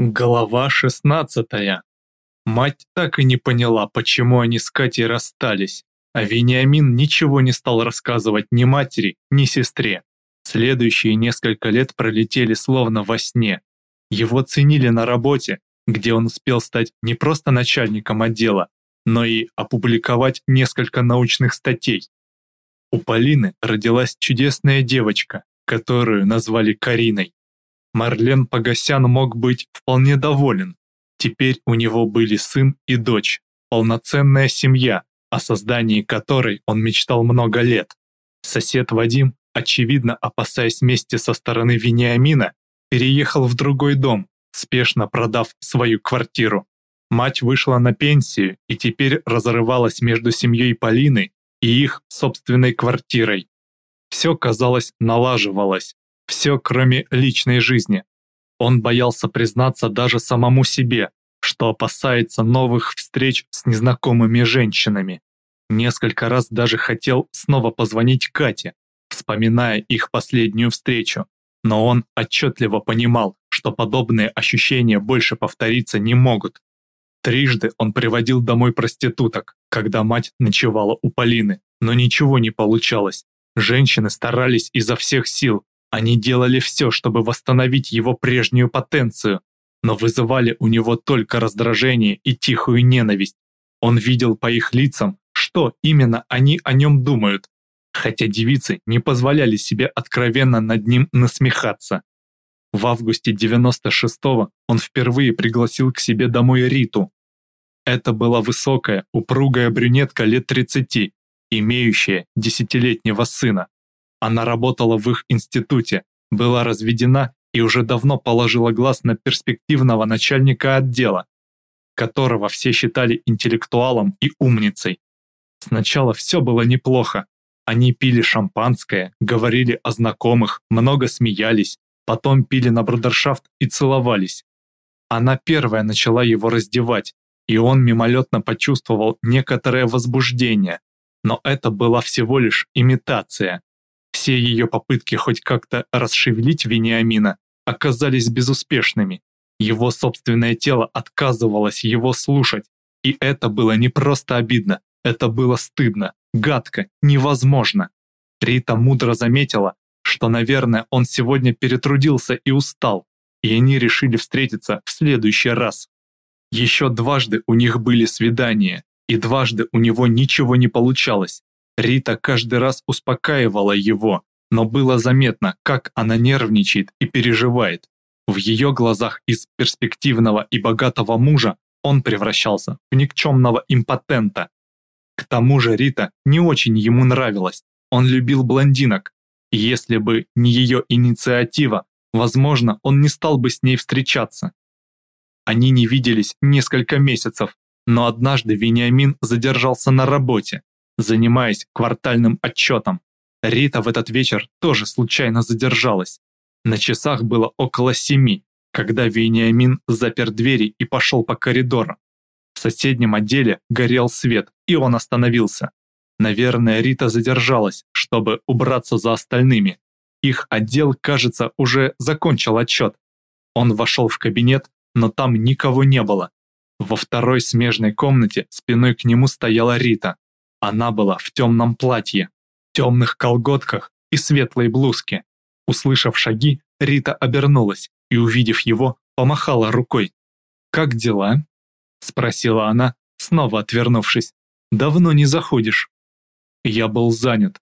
Глава 16. Мать так и не поняла, почему они с Катей расстались, а Вениамин ничего не стал рассказывать ни матери, ни сестре. Следующие несколько лет пролетели словно во сне. Его ценили на работе, где он успел стать не просто начальником отдела, но и опубликовать несколько научных статей. У Полины родилась чудесная девочка, которую назвали Кариной. Марлен Погосян мог быть вполне доволен. Теперь у него были сын и дочь, полноценная семья, о создании которой он мечтал много лет. Сосед Вадим, очевидно опасаясь мести со стороны Вениамина, переехал в другой дом, спешно продав свою квартиру. Мать вышла на пенсию и теперь разрывалась между семьей Полины и их собственной квартирой. Все, казалось, налаживалось, все, кроме личной жизни. Он боялся признаться даже самому себе, что опасается новых встреч с незнакомыми женщинами. Несколько раз даже хотел снова позвонить Кате, вспоминая их последнюю встречу, но он отчетливо понимал, что подобные ощущения больше повториться не могут. Трижды он приводил домой проституток, когда мать ночевала у Полины, но ничего не получалось. Женщины старались изо всех сил, они делали все, чтобы восстановить его прежнюю потенцию, но вызывали у него только раздражение и тихую ненависть. Он видел по их лицам, что именно они о нем думают, хотя девицы не позволяли себе откровенно над ним насмехаться. В августе 96-го он впервые пригласил к себе домой Риту. Это была высокая, упругая брюнетка лет 30, имеющая десятилетнего сына. Она работала в их институте, была разведена и уже давно положила глаз на перспективного начальника отдела, которого все считали интеллектуалом и умницей. Сначала все было неплохо. Они пили шампанское, говорили о знакомых, много смеялись, потом пили на брудершафт и целовались. Она первая начала его раздевать, и он мимолетно почувствовал некоторое возбуждение, но это была всего лишь имитация. Все ее попытки хоть как-то расшевелить Вениамина оказались безуспешными. Его собственное тело отказывалось его слушать, и это было не просто обидно, это было стыдно, гадко, невозможно. Рита мудро заметила, что, наверное, он сегодня перетрудился и устал, и они решили встретиться в следующий раз. Еще дважды у них были свидания, и дважды у него ничего не получалось. Рита каждый раз успокаивала его, но было заметно, как она нервничает и переживает. В ее глазах из перспективного и богатого мужа он превращался в никчемного импотента. К тому же Рита не очень ему нравилась, он любил блондинок, если бы не ее инициатива, возможно, он не стал бы с ней встречаться. Они не виделись несколько месяцев, но однажды Вениамин задержался на работе, занимаясь квартальным отчетом. Рита в этот вечер тоже случайно задержалась. На часах было около семи, когда Вениамин запер двери и пошел по коридору. В соседнем отделе горел свет, и он остановился. Наверное, Рита задержалась, чтобы убраться за остальными. Их отдел, кажется, уже закончил отчет. Он вошел в кабинет, но там никого не было. Во второй смежной комнате спиной к нему стояла Рита. Она была в темном платье, темных колготках и светлой блузке. Услышав шаги, Рита обернулась и, увидев его, помахала рукой. «Как дела?» – спросила она, снова отвернувшись. «Давно не заходишь». Я был занят.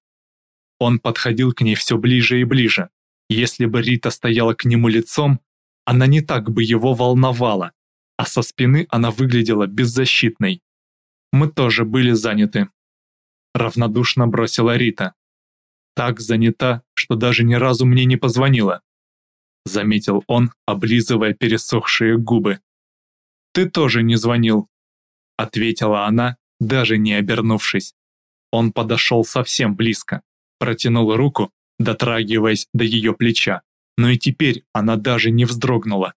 Он подходил к ней все ближе и ближе. Если бы Рита стояла к нему лицом, она не так бы его волновала, а со спины она выглядела беззащитной. Мы тоже были заняты равнодушно бросила Рита. Так занята, что даже ни разу мне не позвонила. Заметил он, облизывая пересохшие губы. Ты тоже не звонил, ответила она, даже не обернувшись. Он подошел совсем близко, протянул руку, дотрагиваясь до ее плеча, но и теперь она даже не вздрогнула.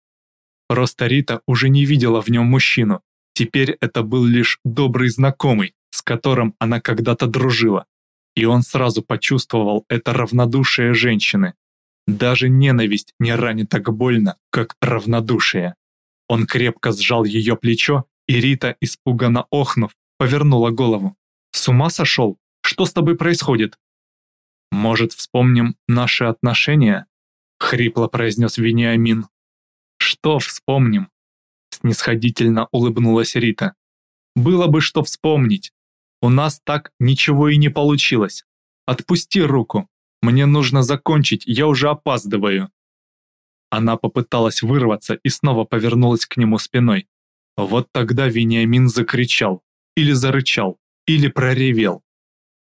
Просто Рита уже не видела в нем мужчину, теперь это был лишь добрый знакомый, с которым она когда-то дружила, и он сразу почувствовал это равнодушие женщины. Даже ненависть не ранит так больно, как равнодушие. Он крепко сжал ее плечо, и Рита, испуганно охнув, повернула голову. «С ума сошел? Что с тобой происходит?» «Может, вспомним наши отношения?» — хрипло произнес Вениамин. «Что вспомним?» — снисходительно улыбнулась Рита. «Было бы что вспомнить. У нас так ничего и не получилось. Отпусти руку. Мне нужно закончить, я уже опаздываю». Она попыталась вырваться и снова повернулась к нему спиной. Вот тогда Вениамин закричал, или зарычал, или проревел.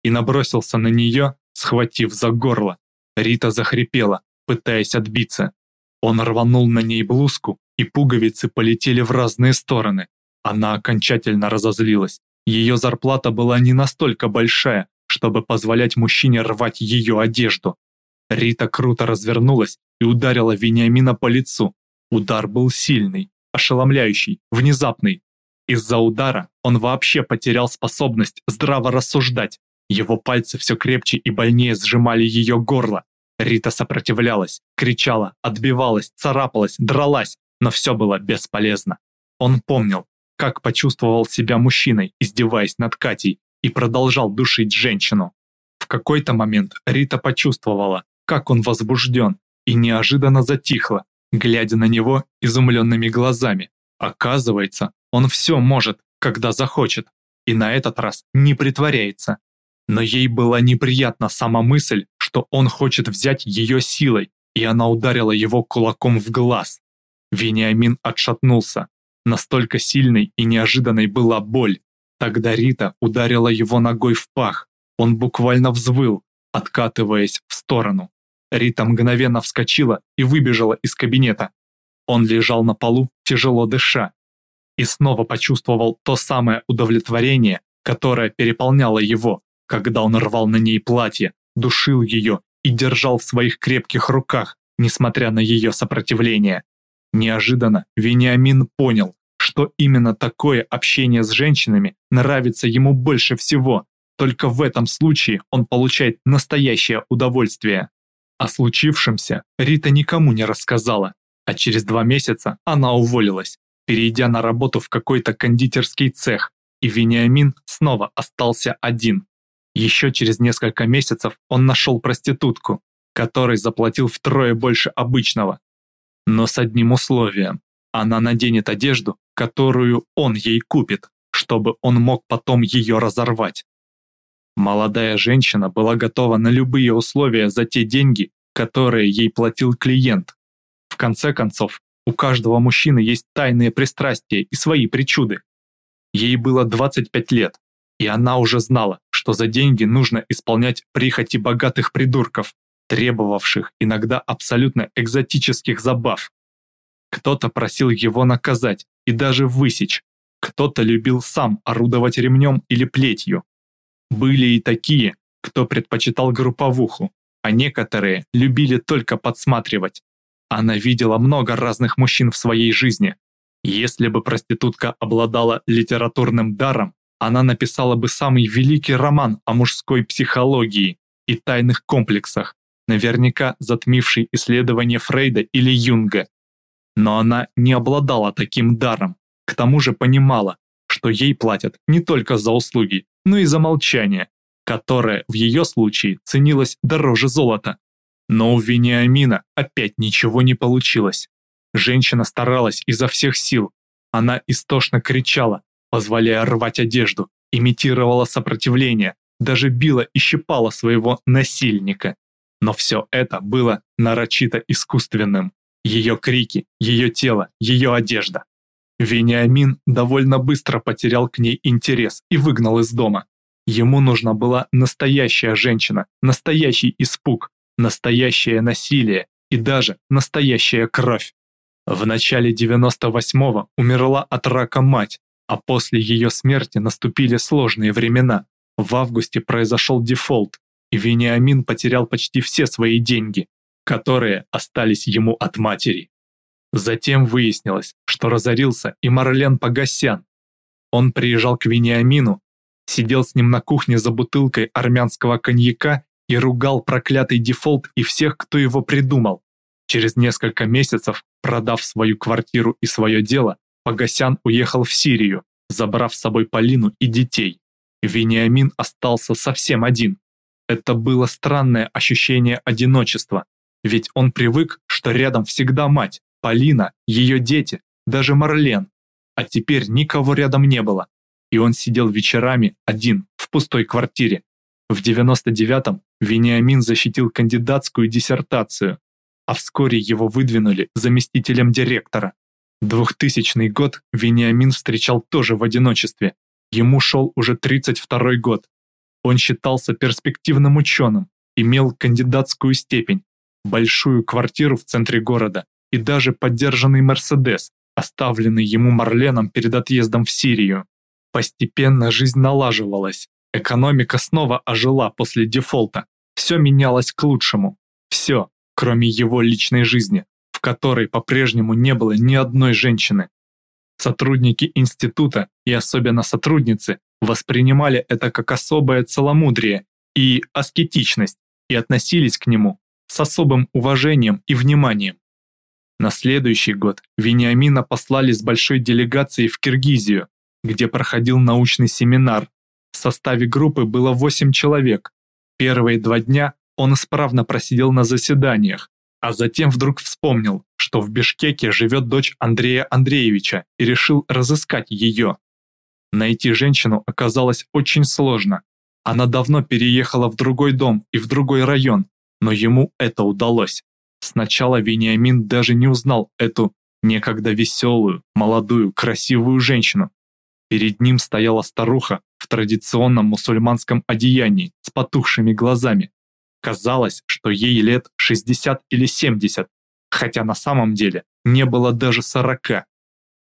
И набросился на нее, схватив за горло. Рита захрипела, пытаясь отбиться. Он рванул на ней блузку, и пуговицы полетели в разные стороны. Она окончательно разозлилась. Ее зарплата была не настолько большая, чтобы позволять мужчине рвать ее одежду. Рита круто развернулась и ударила Вениамина по лицу. Удар был сильный, ошеломляющий, внезапный. Из-за удара он вообще потерял способность здраво рассуждать. Его пальцы все крепче и больнее сжимали ее горло. Рита сопротивлялась, кричала, отбивалась, царапалась, дралась, но все было бесполезно. Он помнил, как почувствовал себя мужчиной, издеваясь над Катей, и продолжал душить женщину. В какой-то момент Рита почувствовала, как он возбужден, и неожиданно затихла, глядя на него изумленными глазами. Оказывается, он все может, когда захочет, и на этот раз не притворяется. Но ей была неприятна сама мысль, что он хочет взять ее силой, и она ударила его кулаком в глаз. Вениамин отшатнулся. Настолько сильной и неожиданной была боль, Тогда Рита ударила его ногой в пах. Он буквально взвыл, откатываясь в сторону. Рита мгновенно вскочила и выбежала из кабинета. Он лежал на полу, тяжело дыша, и снова почувствовал то самое удовлетворение, которое переполняло его, когда он рвал на ней платье, душил ее и держал в своих крепких руках, несмотря на ее сопротивление. Неожиданно Вениамин понял, что именно такое общение с женщинами нравится ему больше всего. Только в этом случае он получает настоящее удовольствие. О случившемся Рита никому не рассказала, а через два месяца она уволилась, перейдя на работу в какой-то кондитерский цех, и Вениамин снова остался один. Еще через несколько месяцев он нашел проститутку, которой заплатил втрое больше обычного. Но с одним условием. Она наденет одежду, которую он ей купит, чтобы он мог потом ее разорвать. Молодая женщина была готова на любые условия за те деньги, которые ей платил клиент. В конце концов, у каждого мужчины есть тайные пристрастия и свои причуды. Ей было 25 лет, и она уже знала, что за деньги нужно исполнять прихоти богатых придурков, требовавших иногда абсолютно экзотических забав. Кто-то просил его наказать и даже высечь. Кто-то любил сам орудовать ремнем или плетью. Были и такие, кто предпочитал групповуху, а некоторые любили только подсматривать. Она видела много разных мужчин в своей жизни. Если бы проститутка обладала литературным даром, она написала бы самый великий роман о мужской психологии и тайных комплексах, наверняка затмивший исследования Фрейда или Юнга. Но она не обладала таким даром, к тому же понимала, что ей платят не только за услуги, но и за молчание, которое в ее случае ценилось дороже золота. Но у Вениамина опять ничего не получилось. Женщина старалась изо всех сил. Она истошно кричала, позволяя рвать одежду, имитировала сопротивление, даже била и щипала своего насильника. Но все это было нарочито искусственным. Ее крики, ее тело, ее одежда. Вениамин довольно быстро потерял к ней интерес и выгнал из дома. Ему нужна была настоящая женщина, настоящий испуг, настоящее насилие и даже настоящая кровь. В начале 98-го умерла от рака мать, а после ее смерти наступили сложные времена. В августе произошел дефолт, и Вениамин потерял почти все свои деньги которые остались ему от матери. Затем выяснилось, что разорился и Марлен Погосян. Он приезжал к Вениамину, сидел с ним на кухне за бутылкой армянского коньяка и ругал проклятый дефолт и всех, кто его придумал. Через несколько месяцев, продав свою квартиру и свое дело, Погосян уехал в Сирию, забрав с собой Полину и детей. Вениамин остался совсем один. Это было странное ощущение одиночества, ведь он привык, что рядом всегда мать, Полина, ее дети, даже Марлен. А теперь никого рядом не было, и он сидел вечерами один в пустой квартире. В 99-м Вениамин защитил кандидатскую диссертацию, а вскоре его выдвинули заместителем директора. 2000 год Вениамин встречал тоже в одиночестве. Ему шел уже 32 год. Он считался перспективным ученым, имел кандидатскую степень, большую квартиру в центре города и даже поддержанный Мерседес, оставленный ему Марленом перед отъездом в Сирию. Постепенно жизнь налаживалась, экономика снова ожила после дефолта, все менялось к лучшему. Все, кроме его личной жизни, в которой по-прежнему не было ни одной женщины. Сотрудники института и особенно сотрудницы воспринимали это как особое целомудрие и аскетичность и относились к нему с особым уважением и вниманием. На следующий год Вениамина послали с большой делегацией в Киргизию, где проходил научный семинар. В составе группы было 8 человек. Первые два дня он исправно просидел на заседаниях, а затем вдруг вспомнил, что в Бишкеке живет дочь Андрея Андреевича и решил разыскать ее. Найти женщину оказалось очень сложно. Она давно переехала в другой дом и в другой район, но ему это удалось. Сначала Вениамин даже не узнал эту некогда веселую, молодую, красивую женщину. Перед ним стояла старуха в традиционном мусульманском одеянии с потухшими глазами, Казалось, что ей лет 60 или 70, хотя на самом деле не было даже 40.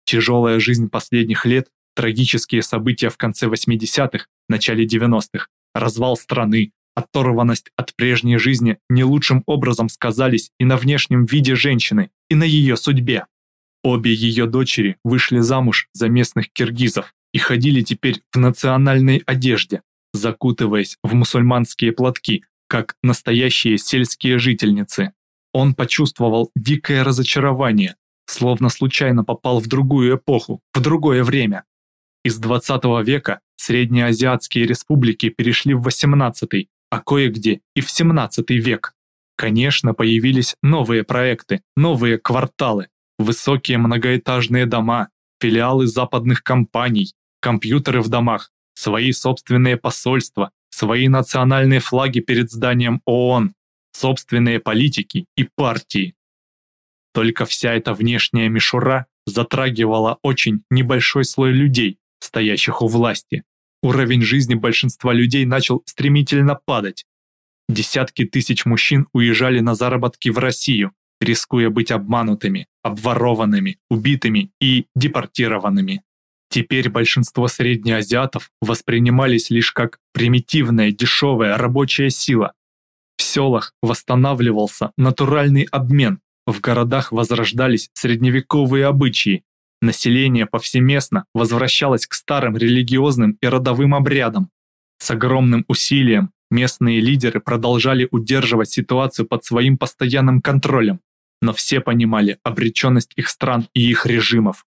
Тяжелая жизнь последних лет, трагические события в конце 80-х, начале 90-х, развал страны, оторванность от прежней жизни не лучшим образом сказались и на внешнем виде женщины, и на ее судьбе. Обе ее дочери вышли замуж за местных киргизов и ходили теперь в национальной одежде, закутываясь в мусульманские платки, как настоящие сельские жительницы. Он почувствовал дикое разочарование, словно случайно попал в другую эпоху, в другое время. Из 20 века среднеазиатские республики перешли в 18, а кое-где и в 17 век. Конечно, появились новые проекты, новые кварталы, высокие многоэтажные дома, филиалы западных компаний, компьютеры в домах, свои собственные посольства, свои национальные флаги перед зданием ООН, собственные политики и партии. Только вся эта внешняя мишура затрагивала очень небольшой слой людей, стоящих у власти. Уровень жизни большинства людей начал стремительно падать. Десятки тысяч мужчин уезжали на заработки в Россию, рискуя быть обманутыми, обворованными, убитыми и депортированными. Теперь большинство среднеазиатов воспринимались лишь как примитивная дешевая рабочая сила. В селах восстанавливался натуральный обмен, в городах возрождались средневековые обычаи, население повсеместно возвращалось к старым религиозным и родовым обрядам. С огромным усилием местные лидеры продолжали удерживать ситуацию под своим постоянным контролем, но все понимали обреченность их стран и их режимов.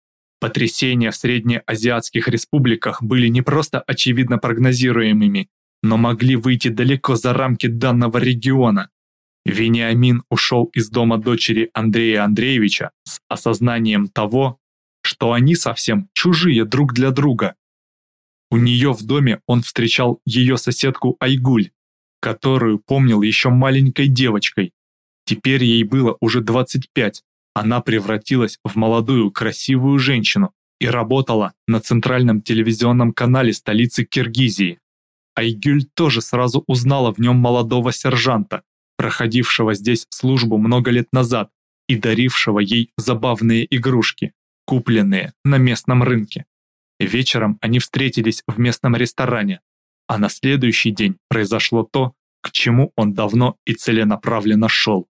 Потрясения в среднеазиатских республиках были не просто очевидно прогнозируемыми, но могли выйти далеко за рамки данного региона. Вениамин ушел из дома дочери Андрея Андреевича с осознанием того, что они совсем чужие друг для друга. У нее в доме он встречал ее соседку Айгуль, которую помнил еще маленькой девочкой. Теперь ей было уже 25, она превратилась в молодую красивую женщину и работала на центральном телевизионном канале столицы Киргизии. Айгюль тоже сразу узнала в нем молодого сержанта, проходившего здесь службу много лет назад и дарившего ей забавные игрушки, купленные на местном рынке. Вечером они встретились в местном ресторане, а на следующий день произошло то, к чему он давно и целенаправленно шел.